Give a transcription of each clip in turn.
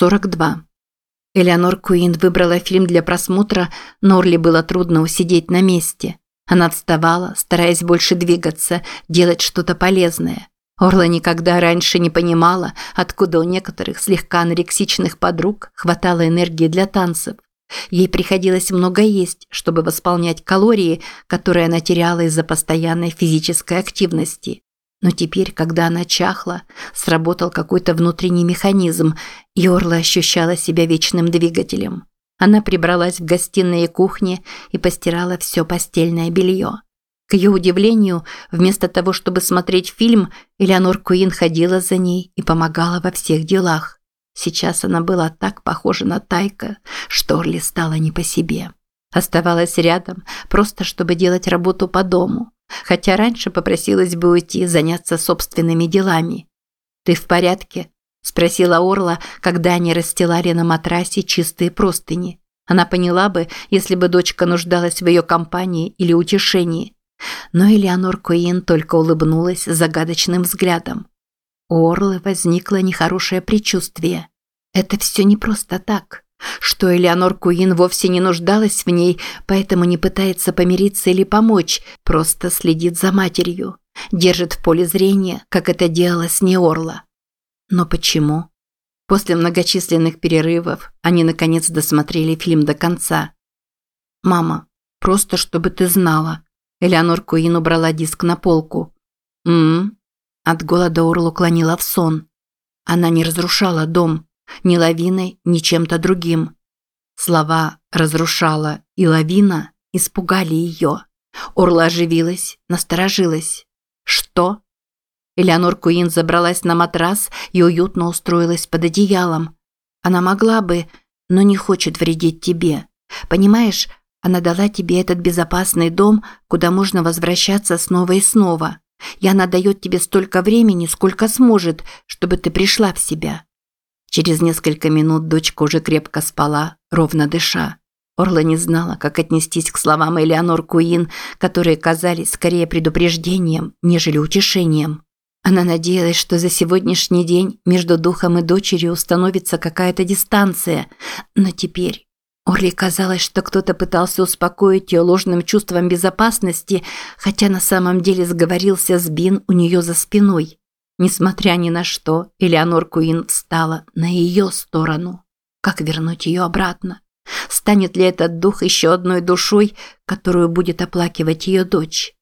42. Элеонор Куин выбрала фильм для просмотра, но Орли было трудно усидеть на месте. Она вставала, стараясь больше двигаться, делать что-то полезное. Орла никогда раньше не понимала, откуда у некоторых слегка анорексичных подруг хватало энергии для танцев. Ей приходилось много есть, чтобы восполнять калории, которые она теряла из-за постоянной физической активности. Но теперь, когда она чахла, сработал какой-то внутренний механизм, и Орла ощущала себя вечным двигателем. Она прибралась в гостиной и кухне и постирала все постельное белье. К ее удивлению, вместо того, чтобы смотреть фильм, Элеонор Куин ходила за ней и помогала во всех делах. Сейчас она была так похожа на Тайка, что Орли стала не по себе. Оставалась рядом, просто чтобы делать работу по дому хотя раньше попросилась бы уйти заняться собственными делами. «Ты в порядке?» – спросила Орла, когда они расстилали на матрасе чистые простыни. Она поняла бы, если бы дочка нуждалась в ее компании или утешении. Но Элеонор Куин только улыбнулась загадочным взглядом. У Орлы возникло нехорошее предчувствие. Это все не просто так что Элеонор Куин вовсе не нуждалась в ней, поэтому не пытается помириться или помочь, просто следит за матерью, держит в поле зрения, как это делала с Неорла. Но почему? После многочисленных перерывов они наконец досмотрели фильм до конца. «Мама, просто чтобы ты знала». Элеонор Куин убрала диск на полку. «М-м-м». От голода Орлу клонила в сон. Она не разрушала дом, ни лавиной, ни чем-то другим. Слова «разрушала» и «лавина» испугали ее. Орла оживилась, насторожилась. «Что?» Элеонор Куин забралась на матрас и уютно устроилась под одеялом. Она могла бы, но не хочет вредить тебе. Понимаешь, она дала тебе этот безопасный дом, куда можно возвращаться снова и снова. И она дает тебе столько времени, сколько сможет, чтобы ты пришла в себя. Через несколько минут дочка уже крепко спала, ровно дыша. Орла не знала, как отнестись к словам Элеонор Куин, которые казались скорее предупреждением, нежели утешением. Она надеялась, что за сегодняшний день между духом и дочерью установится какая-то дистанция, но теперь Орли казалось, что кто-то пытался успокоить ее ложным чувством безопасности, хотя на самом деле сговорился с Бин у нее за спиной. Несмотря ни на что, Элеонор Куин встала на ее сторону. Как вернуть ее обратно? Станет ли этот дух еще одной душой, которую будет оплакивать ее дочь?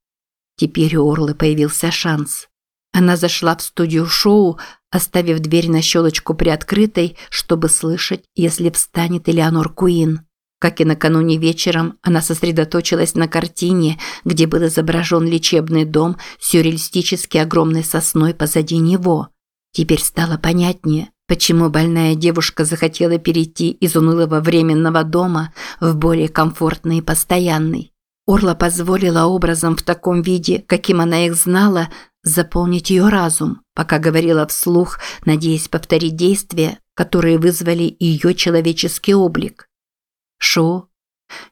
Теперь у Орлы появился шанс. Она зашла в студию шоу, оставив дверь на щелочку приоткрытой, чтобы слышать, если встанет Элеонор Куин. Как и накануне вечером, она сосредоточилась на картине, где был изображен лечебный дом с сюрреалистически огромной сосной позади него. Теперь стало понятнее, почему больная девушка захотела перейти из унылого временного дома в более комфортный и постоянный. Орла позволила образом в таком виде, каким она их знала, заполнить ее разум, пока говорила вслух, надеясь повторить действия, которые вызвали ее человеческий облик. Шо?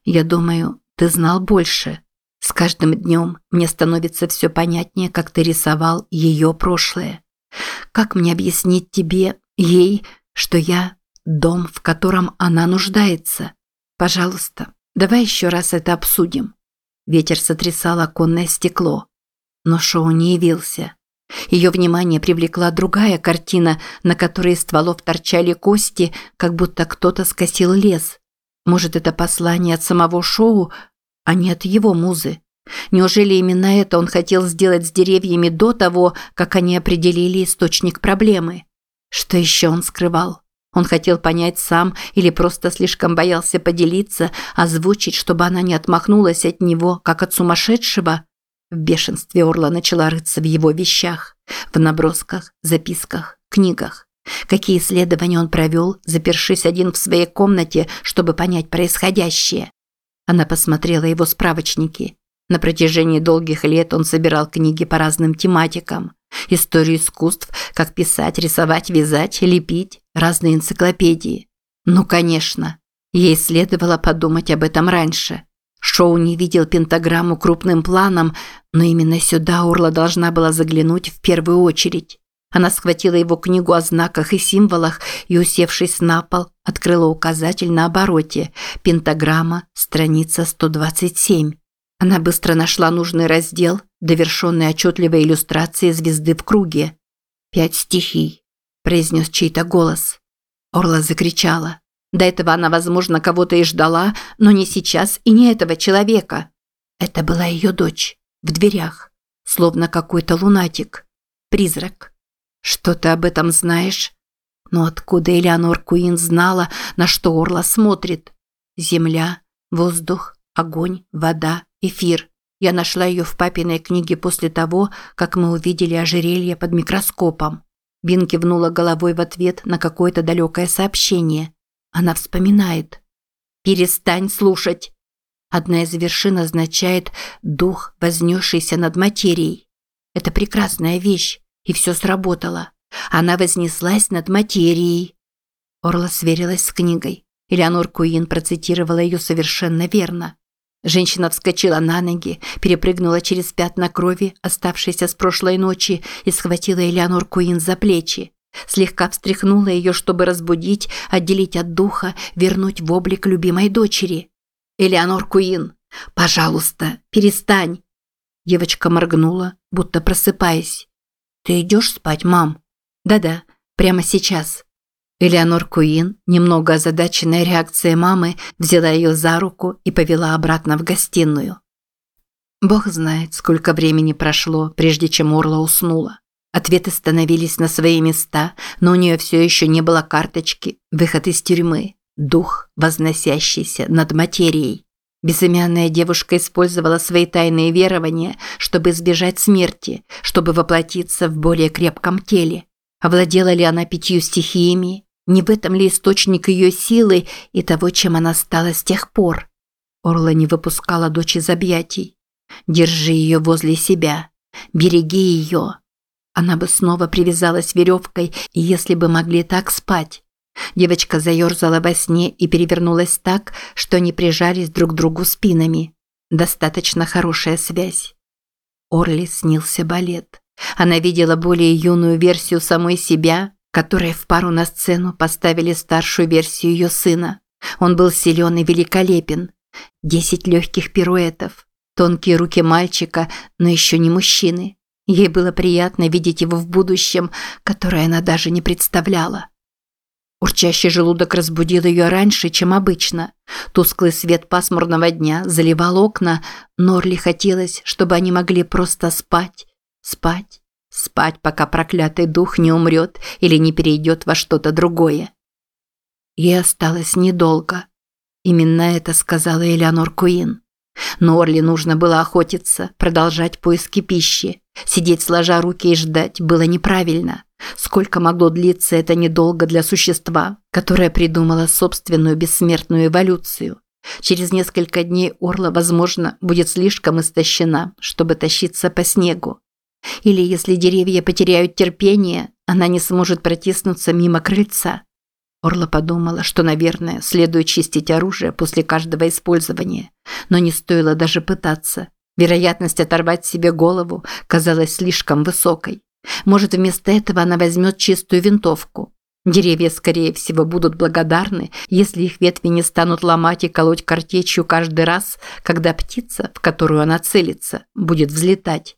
Я думаю, ты знал больше. С каждым днем мне становится все понятнее, как ты рисовал ее прошлое. Как мне объяснить тебе, ей, что я дом, в котором она нуждается? Пожалуйста, давай еще раз это обсудим. Ветер сотрясал оконное стекло. Но Шоу не явился. Ее внимание привлекла другая картина, на которой из стволов торчали кости, как будто кто-то скосил лес. Может, это послание от самого Шоу, а не от его музы? Неужели именно это он хотел сделать с деревьями до того, как они определили источник проблемы? Что еще он скрывал? Он хотел понять сам или просто слишком боялся поделиться, озвучить, чтобы она не отмахнулась от него, как от сумасшедшего? В бешенстве Орла начала рыться в его вещах, в набросках, записках, книгах. Какие исследования он провел, запершись один в своей комнате, чтобы понять происходящее? Она посмотрела его справочники. На протяжении долгих лет он собирал книги по разным тематикам. Историю искусств, как писать, рисовать, вязать, лепить, разные энциклопедии. Ну, конечно. Ей следовало подумать об этом раньше. Шоу не видел пентаграмму крупным планом, но именно сюда Орла должна была заглянуть в первую очередь. Она схватила его книгу о знаках и символах и, усевшись на пол, открыла указатель на обороте. Пентаграмма, страница 127. Она быстро нашла нужный раздел, довершенный отчетливой иллюстрацией звезды в круге. «Пять стихий», – произнес чей-то голос. Орла закричала. До этого она, возможно, кого-то и ждала, но не сейчас и не этого человека. Это была ее дочь, в дверях, словно какой-то лунатик, призрак. Что ты об этом знаешь? Но откуда Элеонор Куин знала, на что Орла смотрит? Земля, воздух, огонь, вода, эфир. Я нашла ее в папиной книге после того, как мы увидели ожерелье под микроскопом. Бин кивнула головой в ответ на какое-то далекое сообщение. Она вспоминает. «Перестань слушать!» Одна из вершин означает «дух, вознесшийся над материей». Это прекрасная вещь, и все сработало. Она вознеслась над материей. Орла сверилась с книгой. Элеонор Куин процитировала ее совершенно верно. Женщина вскочила на ноги, перепрыгнула через пятна крови, оставшиеся с прошлой ночи, и схватила Элеонор Куин за плечи. Слегка встряхнула ее, чтобы разбудить, отделить от духа, вернуть в облик любимой дочери. «Элеонор Куин, пожалуйста, перестань!» Девочка моргнула, будто просыпаясь. «Ты идешь спать, мам?» «Да-да, прямо сейчас». Элеонор Куин, немного озадаченная реакцией мамы, взяла ее за руку и повела обратно в гостиную. Бог знает, сколько времени прошло, прежде чем Орла уснула. Ответы становились на свои места, но у нее все еще не было карточки «Выход из тюрьмы», «Дух, возносящийся над материей». Безымянная девушка использовала свои тайные верования, чтобы избежать смерти, чтобы воплотиться в более крепком теле. Овладела ли она пятью стихиями, не в этом ли источник ее силы и того, чем она стала с тех пор? Орла не выпускала дочь из объятий. Держи ее возле себя. Береги ее. Она бы снова привязалась веревкой, если бы могли так спать. Девочка заерзала во сне и перевернулась так, что они прижались друг к другу спинами. Достаточно хорошая связь. Орли снился балет. Она видела более юную версию самой себя, которой в пару на сцену поставили старшую версию ее сына. Он был силен и великолепен. Десять легких пируэтов, тонкие руки мальчика, но еще не мужчины. Ей было приятно видеть его в будущем, которое она даже не представляла. Урчащий желудок разбудил ее раньше, чем обычно. Тусклый свет пасмурного дня заливал окна, Норли хотелось, чтобы они могли просто спать, спать Спать, пока проклятый дух не умрет или не перейдет во что-то другое. Ей осталось недолго. Именно это сказала Элеонор Куин. Но Орли нужно было охотиться, продолжать поиски пищи. Сидеть сложа руки и ждать было неправильно. Сколько могло длиться это недолго для существа, которое придумало собственную бессмертную эволюцию. Через несколько дней Орла, возможно, будет слишком истощена, чтобы тащиться по снегу. Или если деревья потеряют терпение, она не сможет протиснуться мимо крыльца. Орла подумала, что, наверное, следует чистить оружие после каждого использования, но не стоило даже пытаться. Вероятность оторвать себе голову казалась слишком высокой. Может, вместо этого она возьмет чистую винтовку. Деревья, скорее всего, будут благодарны, если их ветви не станут ломать и колоть картечью каждый раз, когда птица, в которую она целится, будет взлетать.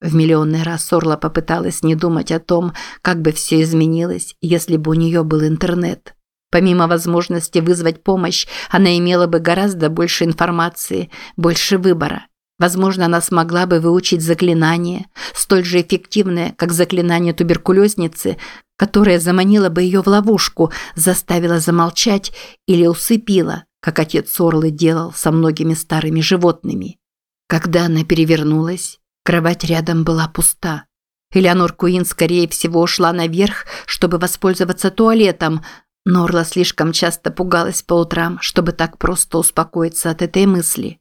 В миллионный раз Орла попыталась не думать о том, как бы все изменилось, если бы у нее был интернет. Помимо возможности вызвать помощь, она имела бы гораздо больше информации, больше выбора. Возможно, она смогла бы выучить заклинание, столь же эффективное, как заклинание туберкулезницы, которое заманило бы ее в ловушку, заставило замолчать или усыпило, как отец Орлы делал со многими старыми животными. Когда она перевернулась, Кровать рядом была пуста. Элеонор Куин, скорее всего, ушла наверх, чтобы воспользоваться туалетом, но Орла слишком часто пугалась по утрам, чтобы так просто успокоиться от этой мысли.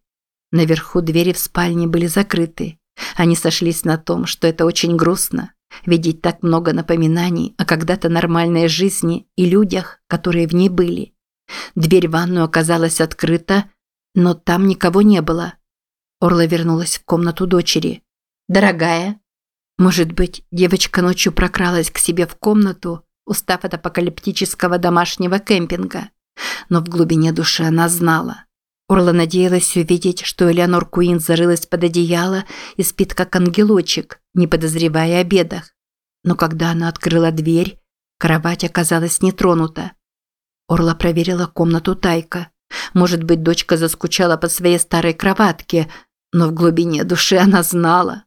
Наверху двери в спальне были закрыты. Они сошлись на том, что это очень грустно – видеть так много напоминаний о когда-то нормальной жизни и людях, которые в ней были. Дверь в ванную оказалась открыта, но там никого не было. Орла вернулась в комнату дочери. «Дорогая». Может быть, девочка ночью прокралась к себе в комнату, устав от апокалиптического домашнего кемпинга. Но в глубине души она знала. Орла надеялась увидеть, что Элеонор Куин зарылась под одеяло и спит как ангелочек, не подозревая о бедах. Но когда она открыла дверь, кровать оказалась нетронута. Орла проверила комнату Тайка. Может быть, дочка заскучала по своей старой кроватке, но в глубине души она знала.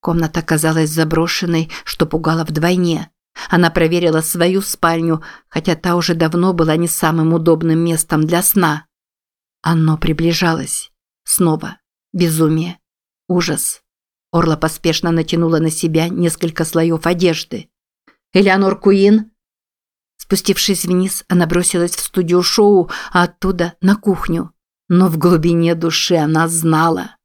Комната казалась заброшенной, что пугало вдвойне. Она проверила свою спальню, хотя та уже давно была не самым удобным местом для сна. Оно приближалось. Снова. Безумие. Ужас. Орла поспешно натянула на себя несколько слоев одежды. «Элеонор Куин?» Спустившись вниз, она бросилась в студию шоу, а оттуда на кухню. Но в глубине души она знала.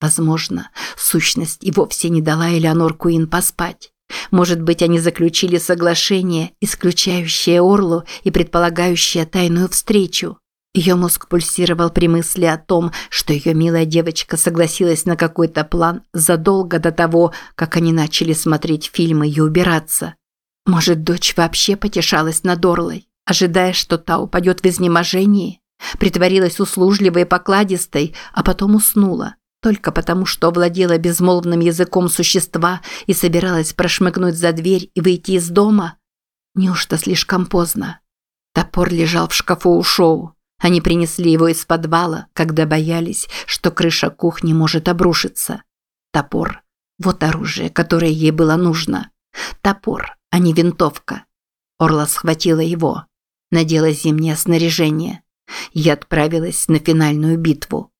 Возможно, сущность и вовсе не дала Элеонор Куин поспать. Может быть, они заключили соглашение, исключающее Орлу и предполагающее тайную встречу. Ее мозг пульсировал при мысли о том, что ее милая девочка согласилась на какой-то план задолго до того, как они начали смотреть фильмы и убираться. Может, дочь вообще потешалась над Орлой, ожидая, что та упадет в изнеможении, притворилась услужливой и покладистой, а потом уснула, только потому, что овладела безмолвным языком существа и собиралась прошмыгнуть за дверь и выйти из дома? Неужто слишком поздно? Топор лежал в шкафу у Шоу. Они принесли его из подвала, когда боялись, что крыша кухни может обрушиться. Топор. Вот оружие, которое ей было нужно. Топор, а не винтовка. Орла схватила его. Надела зимнее снаряжение. И отправилась на финальную битву.